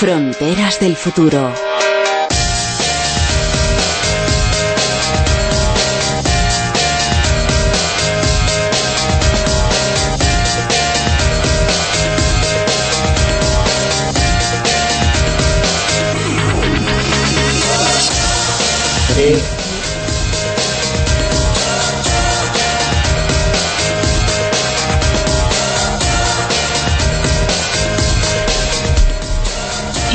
Fronteras del futuro.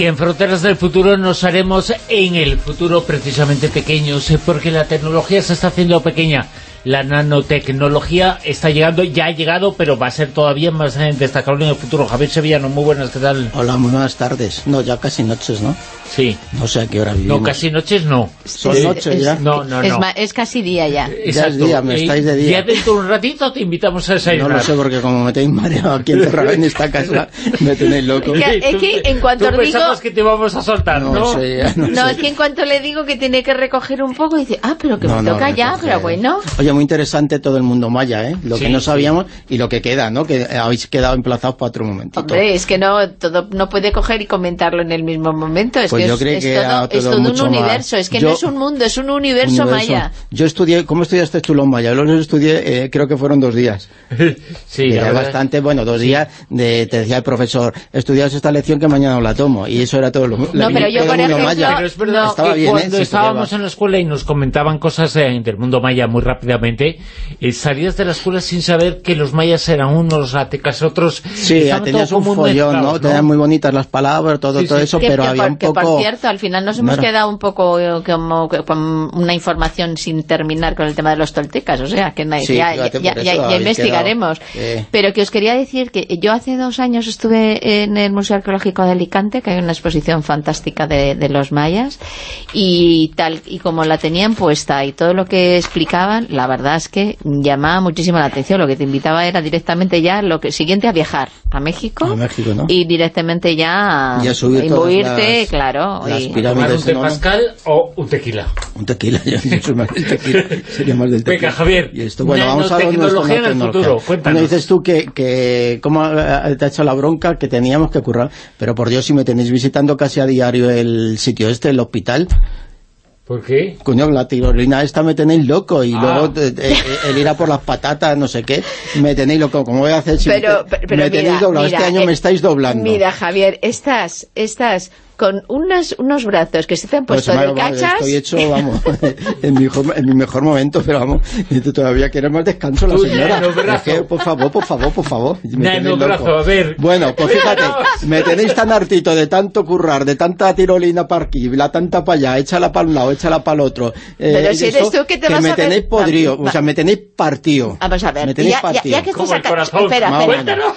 Y en Fronteras del Futuro nos haremos en el futuro precisamente pequeños, porque la tecnología se está haciendo pequeña. La nanotecnología está llegando, ya ha llegado, pero va a ser todavía más destacable en el futuro. Javier Sevillano, muy buenas, ¿qué tal? Hola, muy buenas tardes. No, ya casi noches, ¿no? Sí. No sé a qué hora vivimos. No, casi noches no. Son Es- noches es- ya. No, no, no. es casi día ya. Ya es día, me Eh, estáis de día. Ya dentro de un ratito te invitamos a No desayunar. lo sé, porque como me tenéis mareado aquí encerrado en esta casa, me tenéis loco. Que- es que en cuanto Tú digo- que te íbamos a soltar, ¿no? No sé, ya no, No, sé. es que en cuanto le digo que tiene que recoger un poco, dice, ah, pero que No, me no, toca ya, pero bueno. Oye, muy interesante todo el mundo maya, ¿eh? Lo Sí, que no sí. sabíamos y lo que queda, ¿no? Que habéis quedado emplazados para otro momentito. Hombre, es que no todo no puede coger y comentarlo en el mismo momento. Es Pues que yo es, creí es que todo, era es todo todo un más. universo. Es que Yo- no es un mundo, es un universo, Universo. maya. Yo estudié, ¿cómo estudiaste tú los mayas? Yo los estudié, eh, creo que fueron dos días. sí, era bastante, bueno, dos días, de, te decía el profesor, estudias esta lección que mañana no la tomo. Y eso era todo lo No, pero yo, por ejemplo, Pero es verdad no, Estaba que bien, ¿eh? cuando estábamos en la escuela y nos comentaban cosas eh, del mundo maya muy rápidamente, eh, salías de la escuela sin saber que los mayas eran unos, atecas otros... Sí, ya tenías un como follón, ¿no? Tenían muy bonitas las palabras, todo, Sí, todo eso, que, pero que había por, un que, poco... por cierto, al final nos hemos quedado un poco eh, como que- con una información sin terminar con el tema de los toltecas, o sea, que Sí, ya, investigaremos. quedado, eh. Pero que os quería decir que yo hace dos años estuve en el Museo Arqueológico de Alicante, que hay una exposición fantástica de, de los mayas, y tal y como la tenían puesta y todo lo que explicaban, la verdad es que llamaba muchísimo la atención. Lo que te invitaba era directamente ya lo que siguiente a viajar a México, A México, ¿no? y directamente ya, a a imbuirte, las- claro. las y- pirámides. ¿Tomar un ¿no? pascal o un tequila? Un tequila, yo, yo soy más del tequila, sería más del tequila. Venga, Javier, Y esto, bueno, vamos a ver nanotecnología en el tecnología. futuro, cuéntanos. Bueno, dices tú que, que cómo eh, te ha hecho la bronca que teníamos que currar, pero por Dios, si me tenéis visitando casi a diario el sitio este, el hospital, ¿Por qué? coño, la tirolina esta me tenéis loco, y Ah. luego eh, eh, el ir a por las patatas, no sé qué, me tenéis loco, ¿cómo voy a hacer si pero, me, pero, pero me tenéis mira, doblado? mira, este año eh, me estáis doblando. Mira, Javier, estás, estás con unas, unos brazos que se te han Pues puesto me de vamos, cachas. Estoy hecho, vamos, en mi, mejor, en mi mejor momento, pero vamos, y tú todavía quieres más descanso la señora. Es que, por favor, por favor, por favor. me loco. a ver. Bueno, pues fíjate, me tenéis tan hartito de tanto currar, de tanta tirolina para aquí, la tanta para allá, échala para un lado, échala para el otro. eh, Pero si eso, eres tú que te vas me a ver- tenéis podrido, o sea, me tenéis partido. Vamos a ver, Me tenéis ya, ya, partido. ya que Como estás acá-. Espera, espera.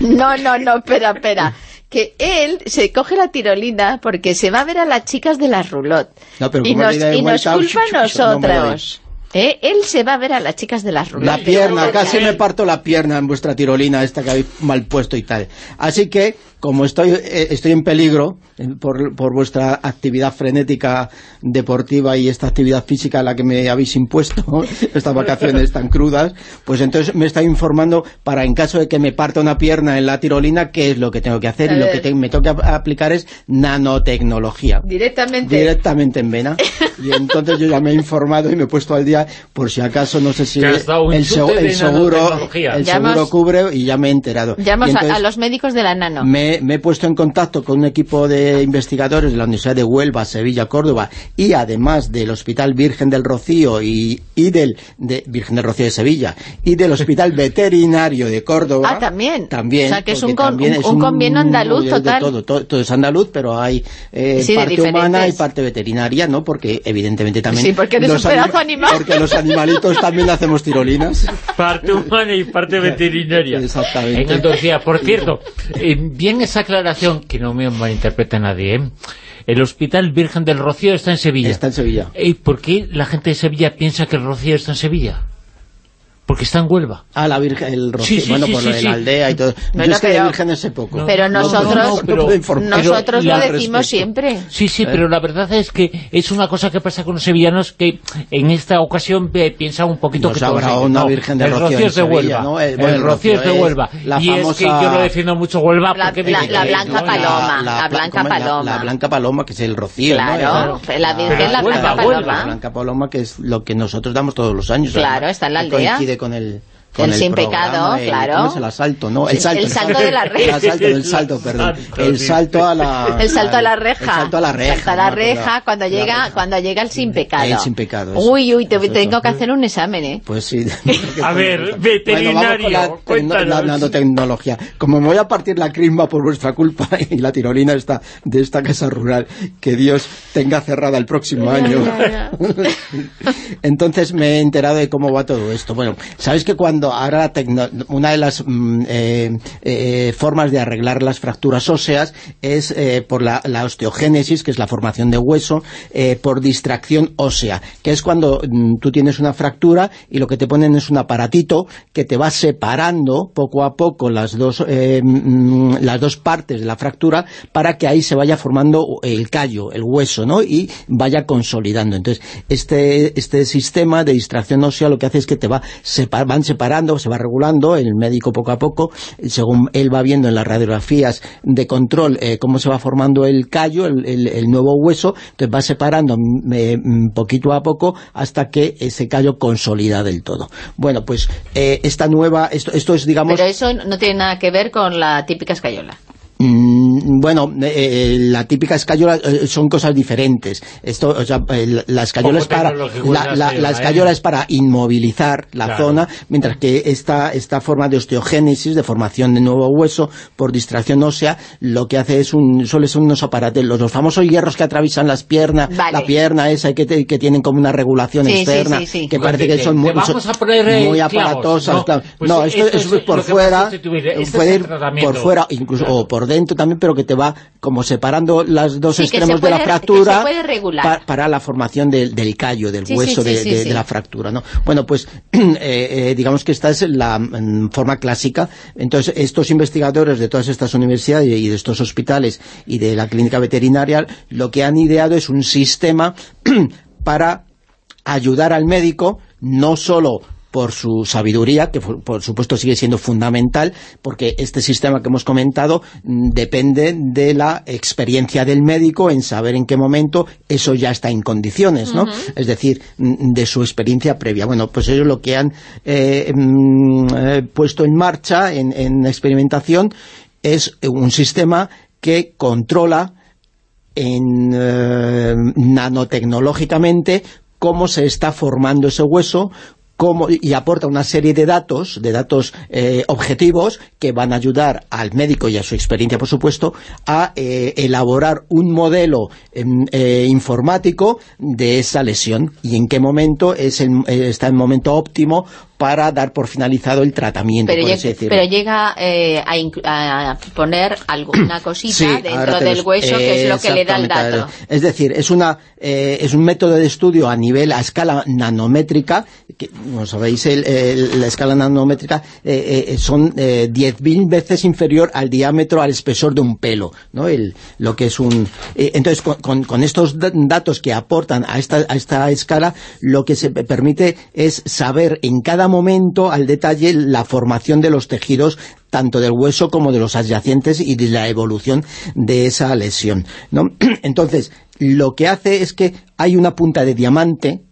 No, no, no, espera, espera. Que él se coge la tirolina porque se va a ver a las chicas de la roulotte. No, pero y nos, y nos culpa a nosotros. ¿Eh? Él se va a ver a las chicas de la roulotte. La pierna, casi me parto la pierna en vuestra tirolina esta que habéis mal puesto y tal. Así que, como estoy, eh, estoy en peligro eh, por, por vuestra actividad frenética deportiva y esta actividad física a la que me habéis impuesto, estas vacaciones tan crudas, pues entonces me está informando para en caso de que me parta una pierna en la tirolina, qué es lo que tengo que hacer y lo que te- me toca aplicar es nanotecnología Directamente. directamente en vena y entonces yo ya me he informado y me he puesto al día por si acaso no sé si el, el seguro el Llamas- seguro cubre y ya me he enterado Llamas Y a- entonces a, los médicos de la nano. me, me he puesto en contacto con un equipo de investigadores de la Universidad de Huelva, Sevilla, Córdoba y además del Hospital Virgen del Rocío y, y del de Virgen del Rocío de Sevilla y del Hospital Veterinario de Córdoba Ah, también. también O sea, que es un con- un- es un convenio andaluz de total. todo, todo, todo es andaluz pero hay eh, Sí, parte humana y parte veterinaria ¿no? porque evidentemente también Sí, porque eres los un pedazo anima- animal. porque los animalitos también hacemos tirolinas Parte humana y parte veterinaria. Exactamente. En Andalucía. Por cierto, eh, bien esa aclaración, que no me malinterprete nadie, ¿eh? El Hospital Virgen del Rocío está en Sevilla. está en Sevilla ¿Y por qué la gente de Sevilla piensa que el Rocío está en Sevilla? Porque está en Huelva. Ah, la Virgen, el Rocío, Sí, sí, bueno, sí, por lo de la aldea y todo. Bueno, Yo es que pero- Virgen sé poco. Pero No, no, nosotros, no, pero- nosotros pero lo la decimos siempre. Sí, sí, pero la verdad es que es una cosa que pasa con los sevillanos que en esta ocasión eh, piensa un poquito Nos que habrá una no, Virgen de el Rocío Rocío es de Sevilla, Huelva, ¿no? Eh, el, bueno, el Rocío es de es Huelva, la y es que famosa- yo lo defiendo mucho Huelva La- porque... la- me- la me- Blanca no, Paloma. la Blanca ¿cómo es? La- Paloma. La, Blanca Paloma, que es el Rocío, ¿no? Claro, Eh, la Virgen, Pero la Blanca Huelva. La Paloma. Blanca Paloma, que es lo que nosotros damos todos los años. Claro, está en la que aldea. Con el con El sin programa, pecado, el- claro. ¿cómo es el asalto? No, el El- salto. el salto de la reja. El salto, el salto, perdón. El salto a la... El salto a la reja. El salto a la reja. Salto a la reja cuando La llega, reja. cuando llega el sin pecado. El sin pecado, eso. Uy, uy, te, Eso, tengo eso. que hacer un examen, ¿eh? Pues sí. A ver, Bueno, veterinario, con la, la nanotecnología. Como me voy a partir la crisma por vuestra culpa y la tirolina esta, de esta casa rural, que Dios tenga cerrada el próximo año. Entonces me he enterado de cómo va todo esto. Bueno, sabéis que cuando ahora una de las mm, eh, eh, formas de arreglar las fracturas óseas es eh, por la, osteogénesis, que es la formación de hueso, por distracción ósea, que es cuando mm, tú tienes una fractura y lo que te ponen es un aparatito que te va separando poco a poco las dos, mm, las dos partes de la fractura para que ahí se vaya formando el callo, el hueso, ¿no? Y vaya consolidando. Entonces, este, este sistema de distracción ósea lo que hace es que te va sepa- van separando, se va regulando, el médico poco a poco, según él va viendo en las radiografías de control eh, cómo se va formando el callo, el, el- nuevo hueso, entonces va separando mm, eh, mm, poquito a poco hasta que ese callo consolida del todo. Bueno, pues eh, esta nueva, esto, esto es digamos... Pero eso no tiene nada que ver con la típica escayola. Mm, bueno, eh, eh, la típica escayola eh, son cosas diferentes. Esto, o sea, eh, la- la escayola es para la, es la la- la escayola, escayola ¿eh? es para inmovilizar la Claro. zona, mientras que esta, esta forma de osteogénesis, de formación de nuevo hueso por distracción ósea, lo que hace es un, suele ser unos aparatos, los, los famosos hierros que atraviesan las piernas, Vale. la pierna esa que, te- que tienen como una regulación Sí, externa, sí, sí. que Pues parece que son muy, son aparatosas. ¿no? claro. Pues no, esto esto, es por fuera, este puede ir por fuera, incluso o por dentro también, pero que te va como separando las dos Sí, extremos de la fractura pa- para la formación del, del callo, del Sí, hueso de la fractura. ¿no? Bueno, pues eh, eh, digamos que esta es la mm, forma clásica. Entonces, estos investigadores de todas estas universidades y de estos hospitales y de la clínica veterinaria, lo que han ideado es un sistema para ayudar al médico, no solo por su sabiduría, que por supuesto sigue siendo fundamental, porque este sistema que hemos comentado mm, depende de la experiencia del médico en saber en qué momento eso ya está en condiciones, ¿no? Es decir, mm, de su experiencia previa. Bueno, pues ellos lo que han eh, mm, eh, puesto en marcha, en, en experimentación, es un sistema que controla en, eh, nanotecnológicamente cómo se está formando ese hueso y aporta una serie de datos, de datos eh, objetivos que van a ayudar al médico y a su experiencia, por supuesto, a eh, elaborar un modelo em, eh, informático de esa lesión y en qué momento es el, está el momento óptimo para dar por finalizado el tratamiento, Pero, por lleg- así decirlo. pero llega eh, a, a poner alguna cosita Sí, dentro del los- hueso que es lo que le da el dato. Es decir, es una eh, es un método de estudio a nivel, a escala nanométrica, que, como sabéis, el- el- la escala nanométrica eh, eh, son eh, 10.000 veces inferior al diámetro, al espesor de un pelo, ¿no? El, lo que es un... entonces, con, con- con estos da- datos que aportan a esta, a esta escala, lo que se pe- permite es saber en cada momento al detalle la formación de los tejidos tanto del hueso como de los adyacentes y de la evolución de esa lesión. Entonces, lo que hace es que hay una punta de diamante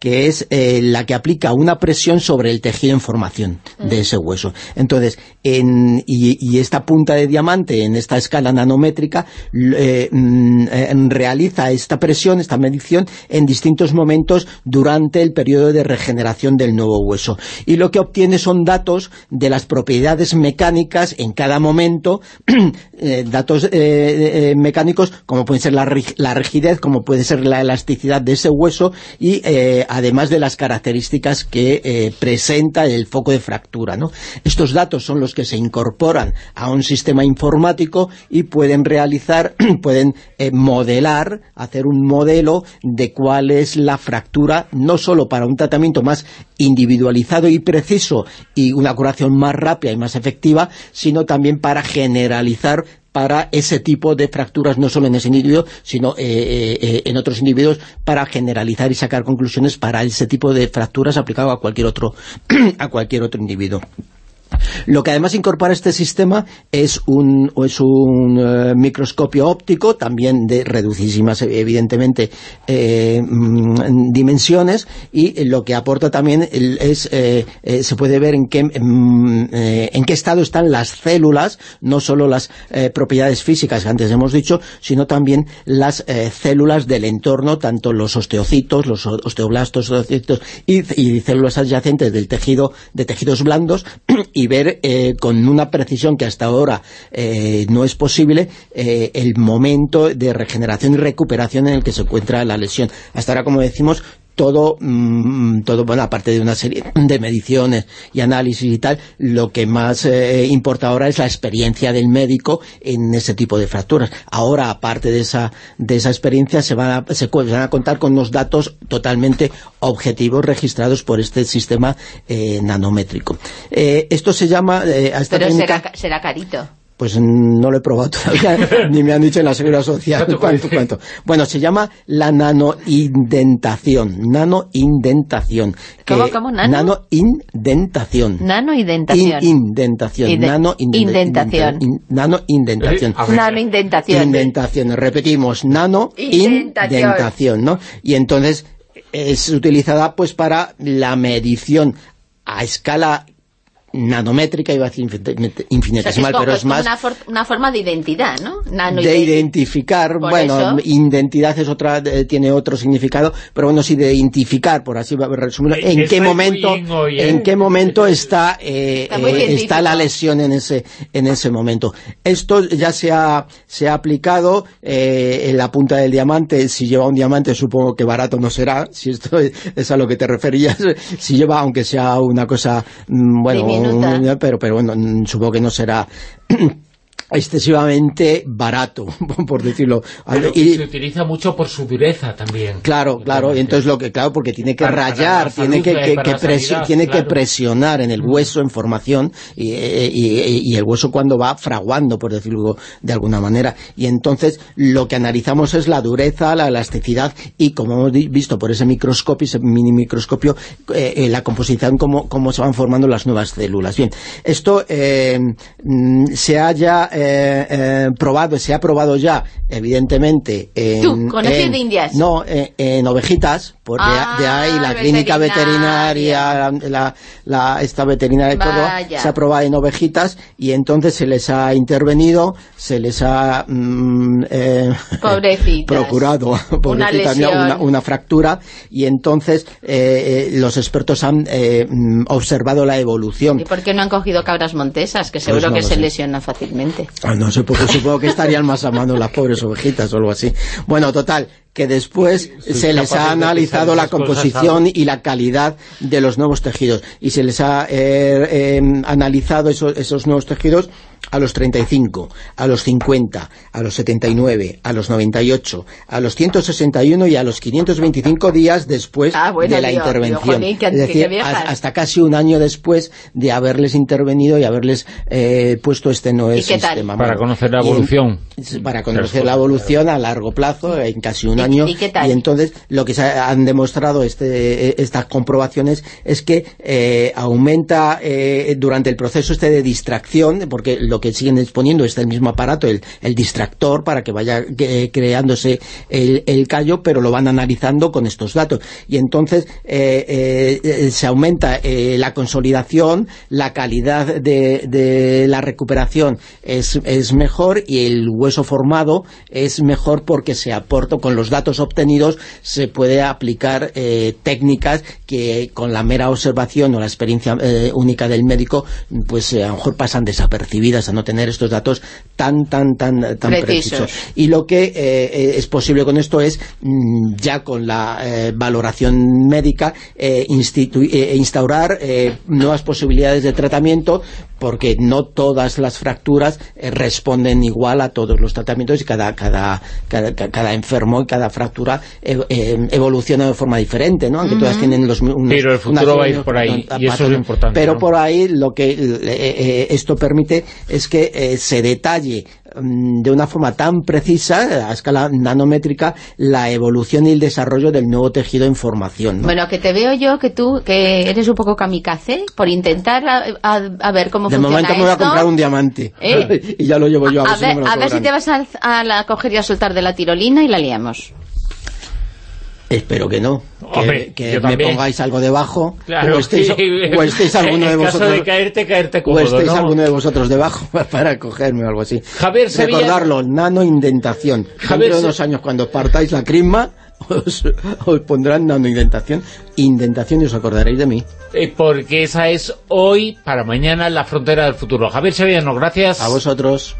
que es eh, la que aplica una presión sobre el tejido en formación de ese hueso. Entonces, en, y, y esta punta de diamante en esta escala nanométrica eh, mm, eh, realiza esta presión, esta medición, en distintos momentos durante el periodo de regeneración del nuevo hueso. Y lo que obtiene son datos de las propiedades mecánicas en cada momento, eh, datos mecánicos como puede ser la, la rigidez, como puede ser la elasticidad de ese hueso y eh, además de las características que presenta el foco de fractura. Estos datos son los que se incorporan a un sistema informático y pueden realizar, pueden modelar, hacer un modelo de cuál es la fractura, no solo para un tratamiento más individualizado y preciso y una curación más rápida y más efectiva, sino también para generalizar para ese tipo de fracturas, no solo en ese individuo, sino eh, eh, eh, en otros individuos, para generalizar y sacar conclusiones para ese tipo de fracturas aplicado a cualquier otro, a cualquier otro individuo. Lo que además incorpora este sistema es un, es un eh, microscopio óptico, también de reducísimas, evidentemente, eh, mm, dimensiones, y lo que aporta también es, eh, se puede ver en qué, mm, en qué estado están las células, no solo las propiedades físicas que antes hemos dicho, sino también las células del entorno, tanto los osteocitos, los osteoblastos, osteocitos y, y células adyacentes del tejido, de tejidos blandos, y ver eh, con una precisión que hasta ahora eh, no es posible eh, el momento de regeneración y recuperación en el que se encuentra la lesión. Hasta ahora, como decimos, todo, mm, todo bueno, aparte de una serie de mediciones y análisis y tal, lo que más eh, importa ahora es la experiencia del médico en ese tipo de fracturas. Ahora, aparte de esa, de esa experiencia, se van, a, se van a contar con unos datos totalmente objetivos registrados por este sistema eh, nanométrico. Eh, esto se llama... Pero será, será carito. Pues no lo he probado todavía, ni me han dicho en la seguridad social cuánto, cuánto. Bueno, se llama la nanoindentación. Nanoindentación. ¿Cómo, cómo? ¿Nano? Nanoindentación. Nanoindentación. indentación. Nanoindentación. Nanoindentación. Nanoindentación. Indentación. Repetimos, nanoindentación, ¿no? Y entonces es utilizada pues para la medición a escala nanométrica, iba a decir infinitesimal, pero es, más... Una, forma de identidad, ¿no? de identificar, bueno, identidad es otra, eh, tiene otro significado, pero bueno, sí, de identificar, por así resumirlo, en qué momento, ¿eh? en qué momento está, eh, está, la lesión en ese, en ese momento. Esto ya se ha, se ha aplicado en la punta del diamante, si lleva un diamante supongo que barato no será, si esto es a lo que te referías, si lleva, aunque sea una cosa, mm, pero, pero bueno, supongo que no será excesivamente barato, por decirlo. y, se utiliza mucho por su dureza también. Claro, claro, y entonces lo que, claro, porque tiene que rayar, tiene que, tiene que presionar en el hueso en formación y, y, el hueso cuando va fraguando, por decirlo de alguna manera. Y entonces lo que analizamos es la dureza, la elasticidad y como hemos visto por ese microscopio, ese mini microscopio, eh, eh, la composición, cómo, cómo se van formando las nuevas células. Bien, esto eh, mm, se haya eh, eh, probado, se ha probado ya, evidentemente... En, ¿Tú, con de indias? No, en, ovejitas, por de, ah, ahí la clínica veterinaria, la, esta veterinaria de Córdoba, se ha probado en ovejitas y entonces se les ha intervenido, se les ha mm, eh, procurado una, una, una, fractura y entonces eh, los expertos han observado la evolución. ¿Y por qué no han cogido cabras montesas? Que pues seguro que se lesionan fácilmente. Ah, no sé, porque supongo que estarían más a mano las pobres ovejitas o algo así. Bueno, total, que después se les ha analizado la composición y la calidad de los nuevos tejidos y se les ha eh, em, analizado esos, nuevos tejidos a los 35, a los 50, a los 79, a los 98, a los 161 y a los 525 días después ah, de la intervención. es decir, hasta casi un año después de haberles intervenido y haberles eh, puesto este nuevo sistema. Para conocer la evolución. para conocer la evolución a largo plazo, en casi un año. ¿Y, entonces lo que se han demostrado este, eh, estas comprobaciones es que eh, aumenta eh, durante el proceso este de distracción, porque lo que siguen exponiendo es el mismo aparato, el, distractor, para que vaya creándose el, callo, pero lo van analizando con estos datos. Y entonces se aumenta la consolidación, la calidad de, la recuperación es, es mejor y el hueso formado es mejor porque se aporta con los datos obtenidos se puede aplicar eh, técnicas que con la mera observación o la experiencia eh, única del médico, pues eh, a lo mejor pasan desapercibidas a no tener estos datos tan, tan, tan, tan Precisos. precisos. Y lo que es posible con esto es, mm, ya con la valoración médica, instaurar nuevas posibilidades de tratamiento, porque no todas las fracturas eh, responden igual a todos los tratamientos y cada, cada, cada, ca- cada enfermo y cada fractura eh, eh, evoluciona de forma diferente, ¿no? Aunque todas tienen los unos- Pero el futuro unas- va a ir por ahí, y eso es lo importante, Pero ¿no? por ahí lo que eh, eh, esto permite es que eh, se detalle de una forma tan precisa, a escala nanométrica, la evolución y el desarrollo del nuevo tejido en formación. ¿no? Bueno, que te veo yo que tú, que eres un poco kamikaze, por intentar a, a- a ver cómo de funciona momento me voy a comprar un diamante ¿Eh? y ya lo llevo yo a ver, a si no ver, a ver si te vas a, a la coger y a soltar de la tirolina y la liamos. Espero que no, que, Hombre, que yo me también. pongáis algo debajo Claro, o estéis, sí. o estéis alguno de vosotros de caerte, caerte o estéis ¿no? alguno de vosotros debajo para cogerme o algo así. Javier Sevilla- Recordarlo, nanoindentación. Javier Dentro de unos años, cuando partáis la crisma, os, os pondrán nanoindentación. Indentación y os acordaréis de mí. Eh, porque esa es hoy, para mañana, la frontera del futuro. Javier Sevillano, gracias. A vosotros.